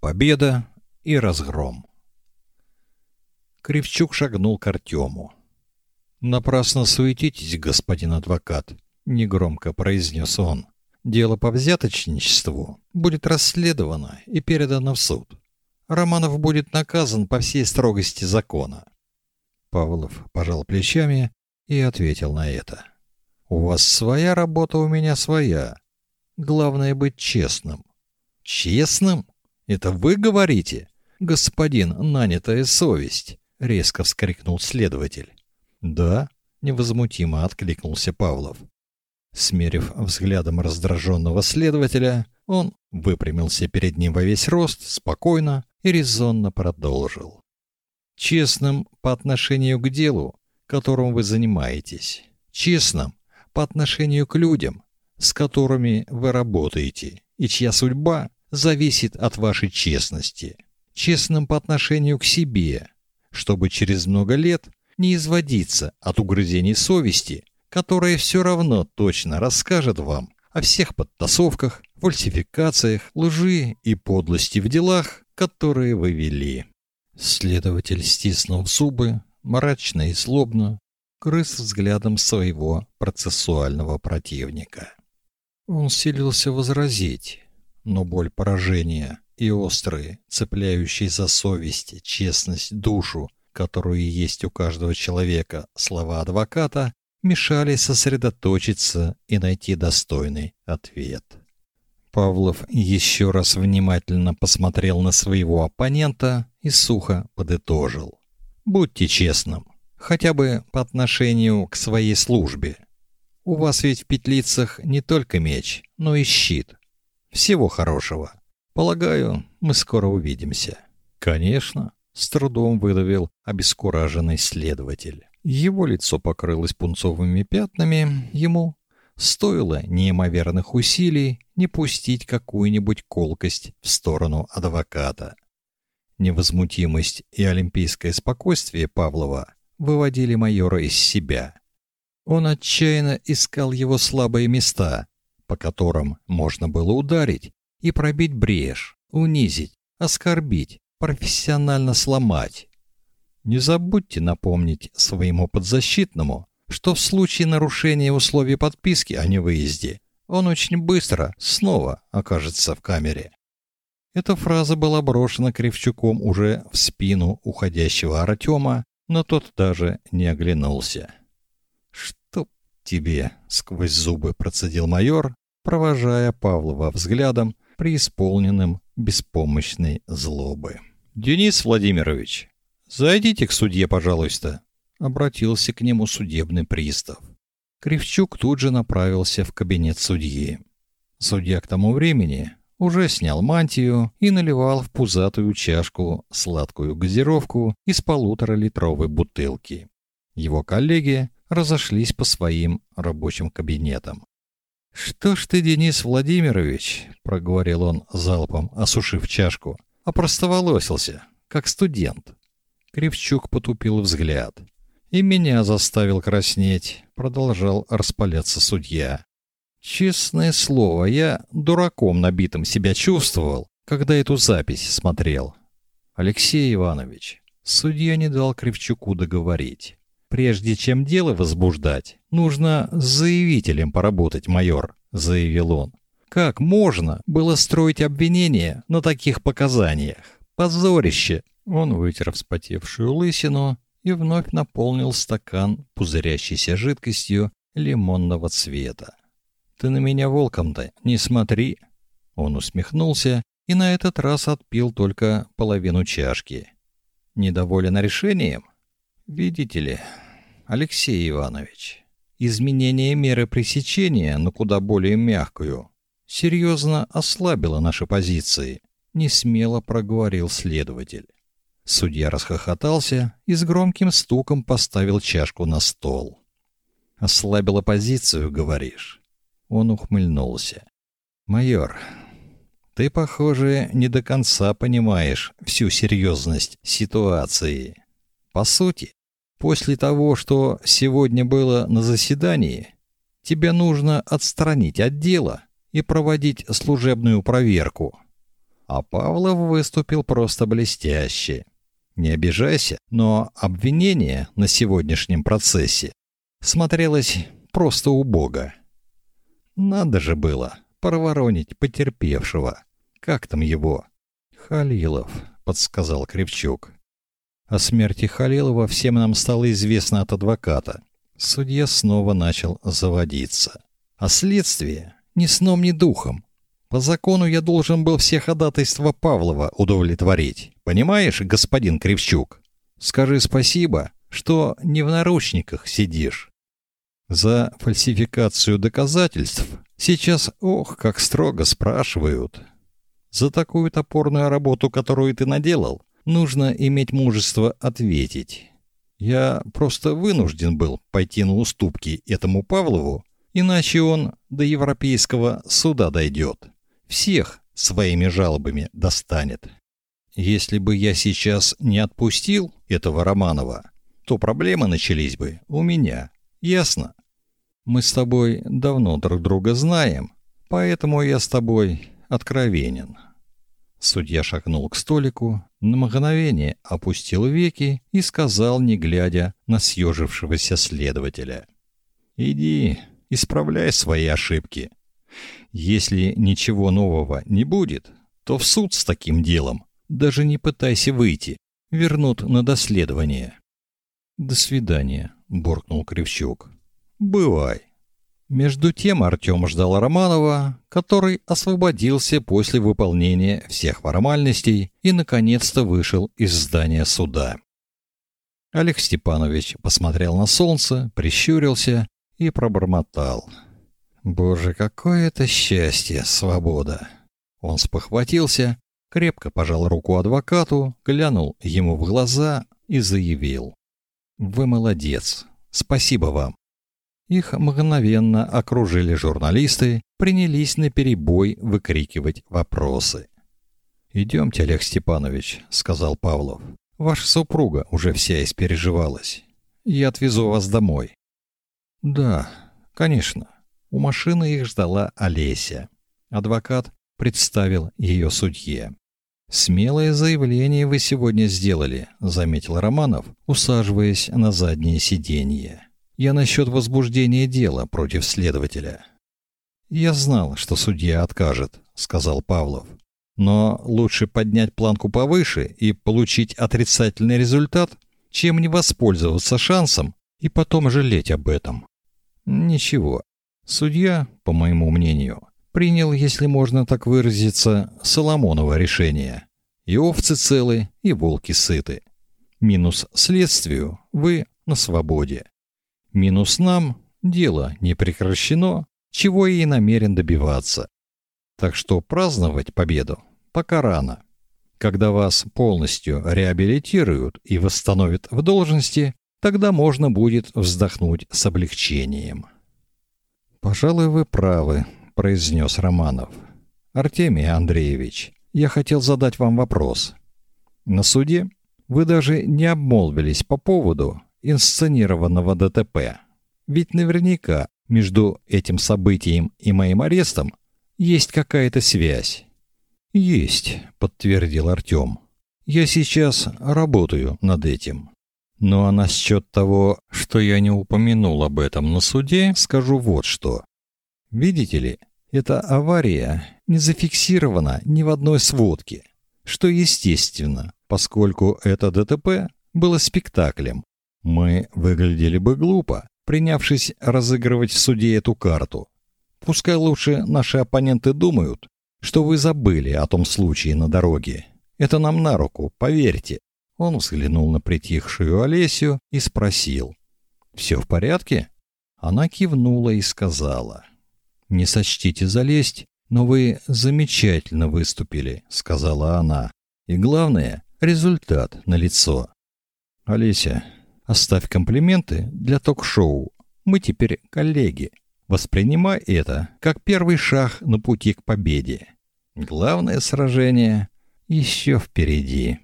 Победа и разгром. Кривчук шагнул к Артему. «Напрасно суетитесь, господин адвокат», — негромко произнес он. «Дело по взяточничеству будет расследовано и передано в суд. Романов будет наказан по всей строгости закона». Павлов пожал плечами и ответил на это. «У вас своя работа, у меня своя. Главное быть честным». «Честным? Это вы говорите?» «Господин, нанятая совесть!» — резко вскрикнул следователь. «Да», — невозмутимо откликнулся Павлов. Смерив взглядом раздраженного следователя, он выпрямился перед ним во весь рост, спокойно и резонно продолжил. «Честным по отношению к делу, которым вы занимаетесь. Честным по отношению к людям, с которыми вы работаете, и чья судьба зависит от вашей честности. Честным по отношению к себе, чтобы через много лет не изводиться от угрызений совести, которая все равно точно расскажет вам о всех подтасовках, фальсификациях, лжи и подлости в делах, которые вы вели. Следователь, стиснул зубы, мрачно и злобно, крыс взглядом своего процессуального противника. Он силился возразить, но боль поражения и острые, цепляющие за совесть, честность, душу, которую есть у каждого человека, слова адвоката, мешали сосредоточиться и найти достойный ответ. Павлов еще раз внимательно посмотрел на своего оппонента и сухо подытожил: "Будьте честным, хотя бы по отношению к своей службе. У вас ведь в петлицах не только меч, но и щит. Всего хорошего. Полагаю, мы скоро увидимся". "Конечно", с трудом выдавил обескураженный следователь. Его лицо покрылось пунцовыми пятнами, ему стоило неимоверных усилий не пустить какую-нибудь колкость в сторону адвоката. Невозмутимость и олимпийское спокойствие Павлова выводили майора из себя. Он отчаянно искал его слабые места, по которым можно было ударить и пробить брешь, унизить, оскорбить, профессионально сломать. Не забудьте напомнить своему подзащитному, что в случае нарушения условий подписки о невыезде он очень быстро снова окажется в камере. Эта фраза была брошена Кривчуком уже в спину уходящего Артема, но тот даже не оглянулся. «Чтоб тебе!» — сквозь зубы процедил майор, провожая Павлова взглядом, преисполненным беспомощной злобы. «Денис Владимирович, зайдите к судье, пожалуйста», — обратился к нему судебный пристав. Кривчук тут же направился в кабинет судьи. Судья к тому времени уже снял мантию и наливал в пузатую чашку сладкую газировку из полуторалитровой бутылки. Его коллеги разошлись по своим рабочим кабинетам. «Что ж ты, Денис Владимирович», — проговорил он залпом, осушив чашку, опростоволосился, как студент. Кривчук потупил взгляд. И меня заставил краснеть, продолжал распаляться судья. Честное слово, я дураком набитым себя чувствовал, когда эту запись смотрел. Алексей Иванович, судья не дал Кривчуку договорить. Прежде чем дело возбуждать, нужно с заявителем поработать, майор, заявил он. Как можно было строить обвинение на таких показаниях? Позорище. Он вытер вспотевшую лысину и вновь наполнил стакан пузырящейся жидкостью лимонного цвета. Ты на меня волком-то не смотри. Он усмехнулся и на этот раз отпил только половину чашки. Недоволен решением? Видите ли, Алексей Иванович, изменение меры пресечения на куда более мягкую серьезно ослабило наши позиции, не смело проговорил следователь. Судья расхохотался и с громким стуком поставил чашку на стол. Ослабила позицию, говоришь? Он ухмыльнулся. Майор, ты, похоже, не до конца понимаешь всю серьезность ситуации. По сути, после того, что сегодня было на заседании, тебе нужно отстранить от дела и проводить служебную проверку. А Павлов выступил просто блестяще. Не обижайся, но обвинение на сегодняшнем процессе смотрелось просто убого. Надо же было проворонить потерпевшего. Как там его? Халилов, подсказал Кривчук. О смерти Халилова всем нам стало известно от адвоката. Судья снова начал заводиться. А следствие ни сном, ни духом. По закону я должен был все ходатайства Павлова удовлетворить. Понимаешь, господин Кривчук? Скажи спасибо, что не в наручниках сидишь. За фальсификацию доказательств сейчас, ох, как строго спрашивают. За такую топорную работу, которую ты наделал, нужно иметь мужество ответить. Я просто вынужден был пойти на уступки этому Павлову, иначе он до европейского суда дойдет. Всех своими жалобами достанет. Если бы я сейчас не отпустил этого Романова, то проблемы начались бы у меня. Ясно? Мы с тобой давно друг друга знаем, поэтому я с тобой откровенен. Судья шагнул к столику, на мгновение опустил веки и сказал, не глядя на съежившегося следователя: "Иди, исправляй свои ошибки. Если ничего нового не будет, то в суд с таким делом даже не пытайся выйти, вернут на доследование". "До свидания", буркнул Кривчук. Бывай. Между тем Артем ждал Романова, который освободился после выполнения всех формальностей и наконец-то вышел из здания суда. Олег Степанович посмотрел на солнце, прищурился и пробормотал: "Боже, какое это счастье, свобода!" Он спохватился, крепко пожал руку адвокату, глянул ему в глаза и заявил: "Вы молодец. Спасибо вам. Их мгновенно окружили журналисты, принялись на перебой выкрикивать вопросы. «Идемте, Олег Степанович», — сказал Павлов. «Ваша супруга уже вся испереживалась. Я отвезу вас домой». «Да, конечно». У машины их ждала Олеся. Адвокат представил ее судье. «Смелое заявление вы сегодня сделали», — заметил Романов, усаживаясь на заднее сиденье. Я насчет возбуждения дела против следователя. Я знал, что судья откажет, сказал Павлов. Но лучше поднять планку повыше и получить отрицательный результат, чем не воспользоваться шансом и потом жалеть об этом. Ничего. Судья, по моему мнению, принял, если можно так выразиться, Соломоново решение. И овцы целы, и волки сыты. Минус следствию вы на свободе. Минус нам дело не прекращено, чего и намерен добиваться. Так что праздновать победу пока рано. Когда вас полностью реабилитируют и восстановят в должности, тогда можно будет вздохнуть с облегчением. Пожалуй, вы правы, произнес Романов. Артемий Андреевич, я хотел задать вам вопрос. На суде вы даже не обмолвились по поводу, инсценированного ДТП. Ведь наверняка между этим событием и моим арестом есть какая-то связь. Есть, подтвердил Артём. Я сейчас работаю над этим. Ну а насчет того, что я не упомянул об этом на суде, скажу вот что. Видите ли, эта авария не зафиксирована ни в одной сводке, что естественно, поскольку это ДТП было спектаклем, мы выглядели бы глупо, принявшись разыгрывать в суде эту карту. Пускай лучше наши оппоненты думают, что вы забыли о том случае на дороге. Это нам на руку, поверьте. Он взглянул на притихшую Олесю и спросил: «Все в порядке?" Она кивнула и сказала: "Не сочтите залезть, но вы замечательно выступили", сказала она. "И главное, результат налицо. Олеся, Оставь комплименты для ток-шоу. Мы теперь коллеги. Воспринимай это как первый шаг на пути к победе. Главное сражение еще впереди.